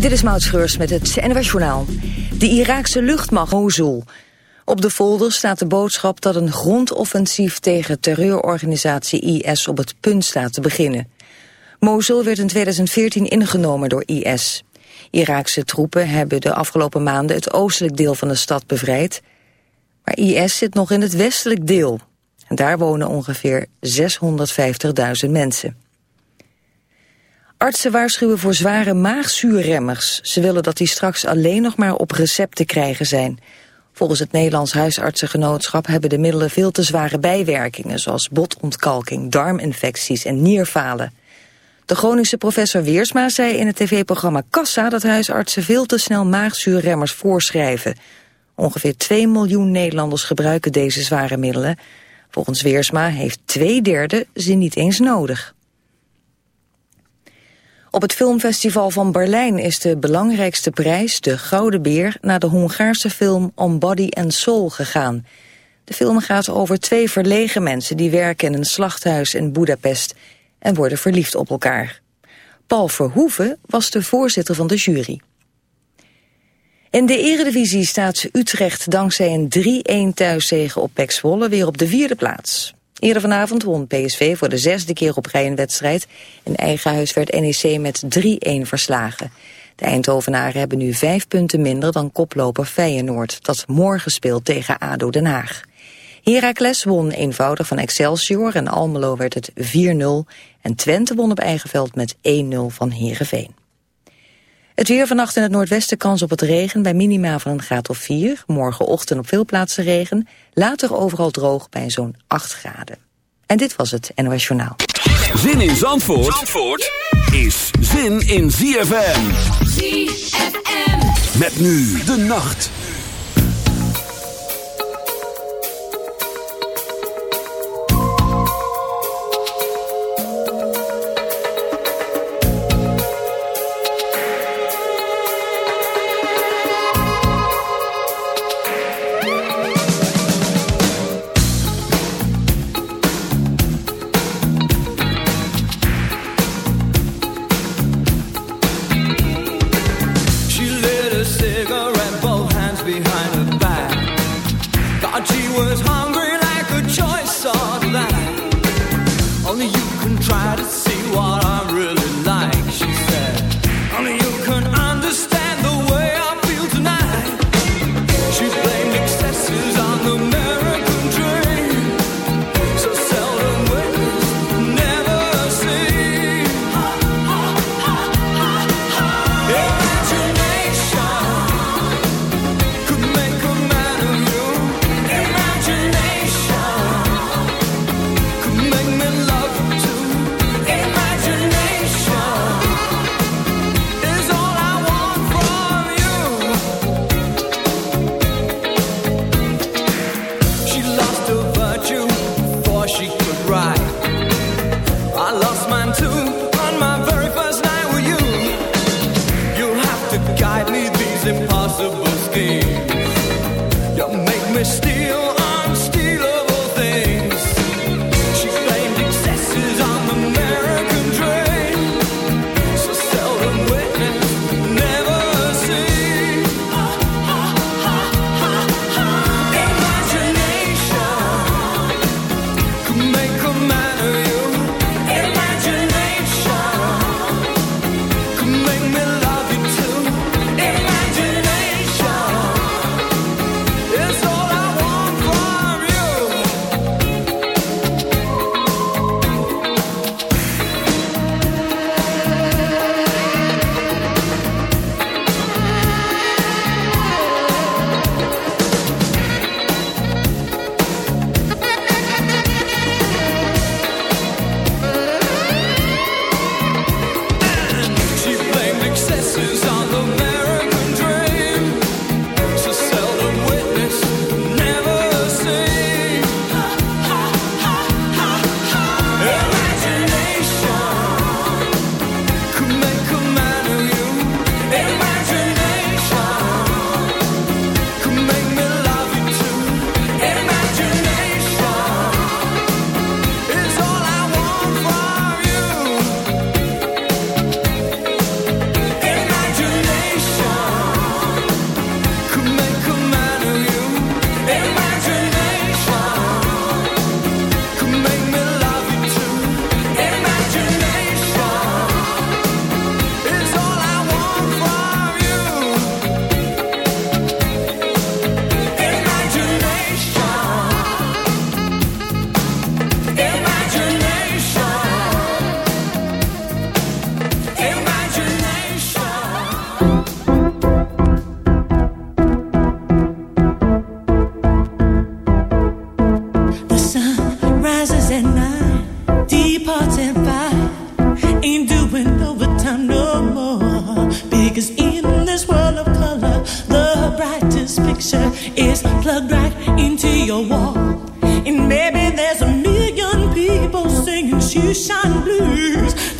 Dit is Maud Schreurs met het NWS Journaal. De Iraakse luchtmacht Mosul. Op de folder staat de boodschap dat een grondoffensief tegen terreurorganisatie IS op het punt staat te beginnen. Mosul werd in 2014 ingenomen door IS. Iraakse troepen hebben de afgelopen maanden het oostelijk deel van de stad bevrijd. Maar IS zit nog in het westelijk deel. En daar wonen ongeveer 650.000 mensen. Artsen waarschuwen voor zware maagzuurremmers. Ze willen dat die straks alleen nog maar op recept te krijgen zijn. Volgens het Nederlands Huisartsengenootschap hebben de middelen veel te zware bijwerkingen... zoals botontkalking, darminfecties en nierfalen. De chronische professor Weersma zei in het tv-programma Kassa... dat huisartsen veel te snel maagzuurremmers voorschrijven. Ongeveer 2 miljoen Nederlanders gebruiken deze zware middelen. Volgens Weersma heeft twee derde ze niet eens nodig. Op het filmfestival van Berlijn is de belangrijkste prijs, de Gouden Beer, naar de Hongaarse film On Body and Soul gegaan. De film gaat over twee verlegen mensen die werken in een slachthuis in Budapest en worden verliefd op elkaar. Paul Verhoeven was de voorzitter van de jury. In de eredivisie staat Utrecht dankzij een 3-1 thuiszege op Pek Zwolle weer op de vierde plaats. Eerder vanavond won PSV voor de zesde keer op rij een wedstrijd. In eigen huis werd NEC met 3-1 verslagen. De Eindhovenaren hebben nu vijf punten minder dan koploper Feyenoord... dat morgen speelt tegen ADO Den Haag. Heracles won eenvoudig van Excelsior en Almelo werd het 4-0... en Twente won op eigen veld met 1-0 van Heerenveen. Het weer vannacht in het noordwesten kans op het regen bij minima van een graad of 4. Morgenochtend op veel plaatsen regen. Later overal droog bij zo'n 8 graden. En dit was het NOS Journaal. Zin in Zandvoort, Zandvoort is zin in ZFM. ZFM. Met nu de nacht. and I departs at. Ain't doing overtime no more. Because in this world of color, the brightest picture is plugged right into your wall. And maybe there's a million people singing shoeshine blues.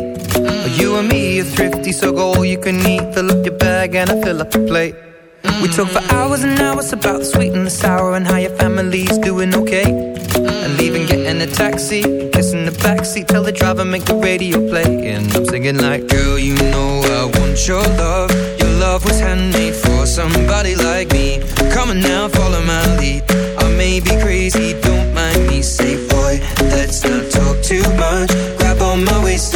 you're thrifty, so go all you can eat. Fill up your bag and I fill up your plate. Mm. We talk for hours and hours about the sweet and the sour and how your family's doing okay. Mm. And even getting a taxi, kissing the backseat, tell the driver make the radio play. And I'm singing like, girl, you know I want your love. Your love was handmade for somebody like me. Come on now, follow my lead. I may be crazy, don't mind me. Say, boy, let's not talk too much. Grab on my waist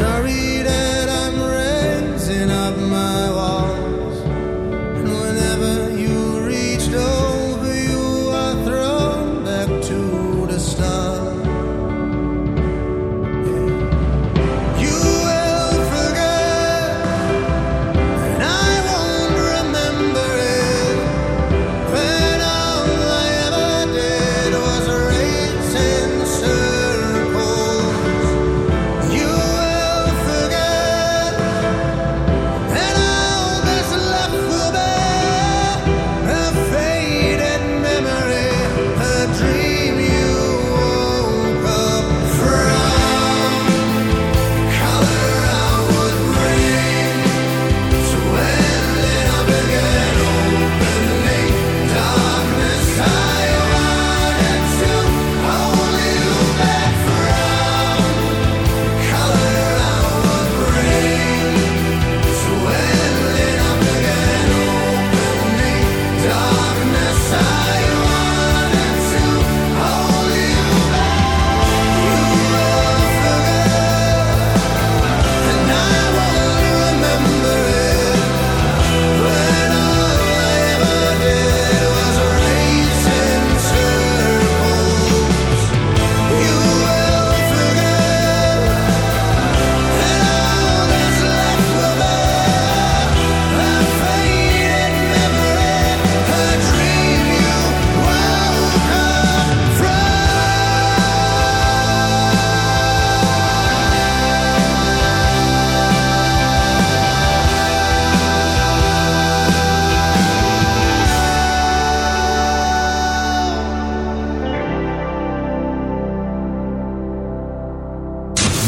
sorry.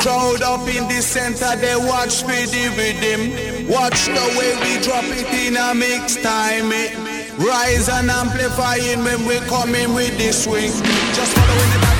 Crowd up in the center, they watch me with them. Watch the way we drop it in a mix time. It rise and amplifying when we coming with the swing. Just following the back.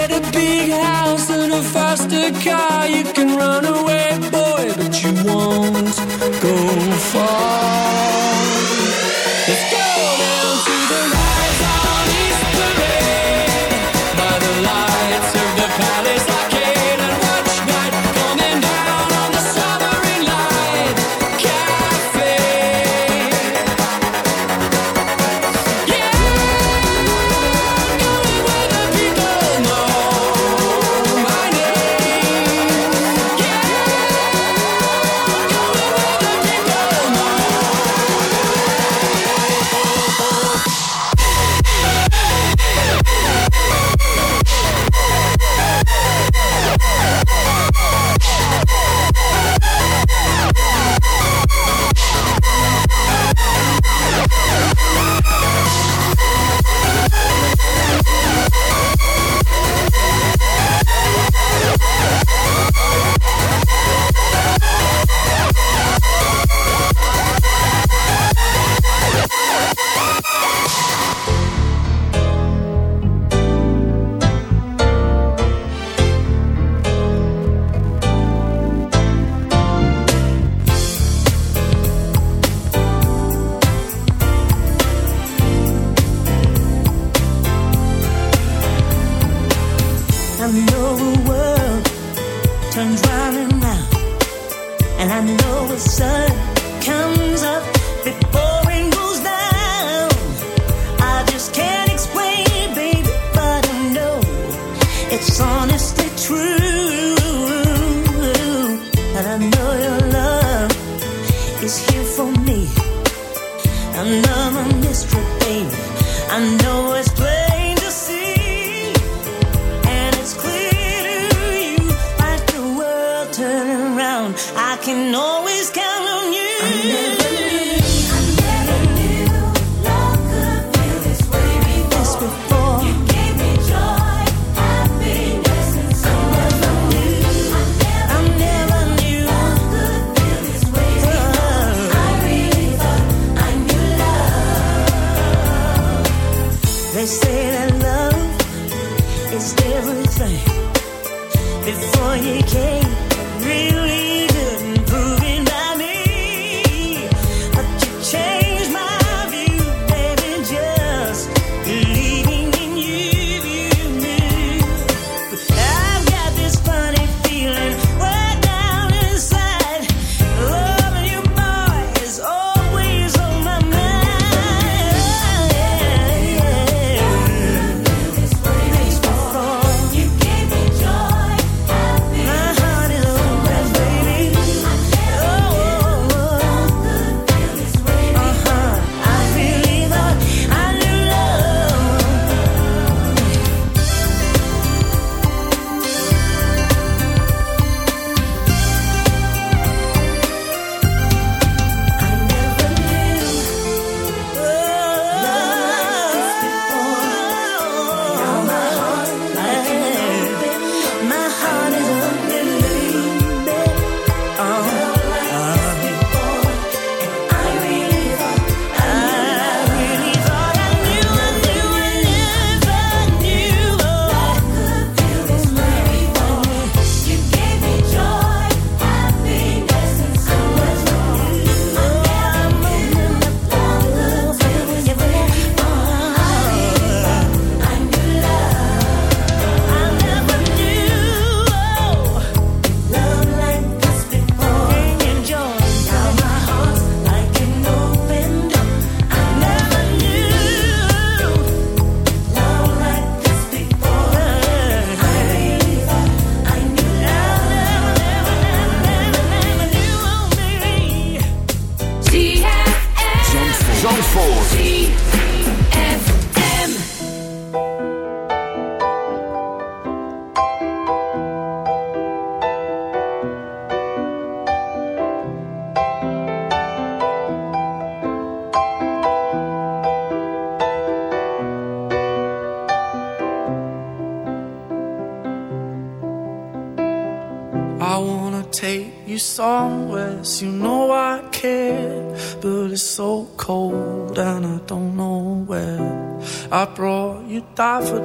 car, you can run away. can know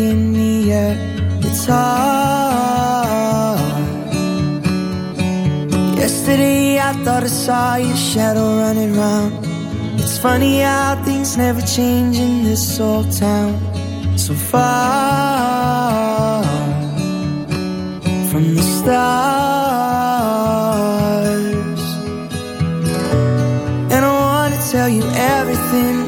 In the air. It's hard. Yesterday I thought I saw your shadow running round. It's funny how things never change in this old town. So far from the stars. And I wanna tell you everything.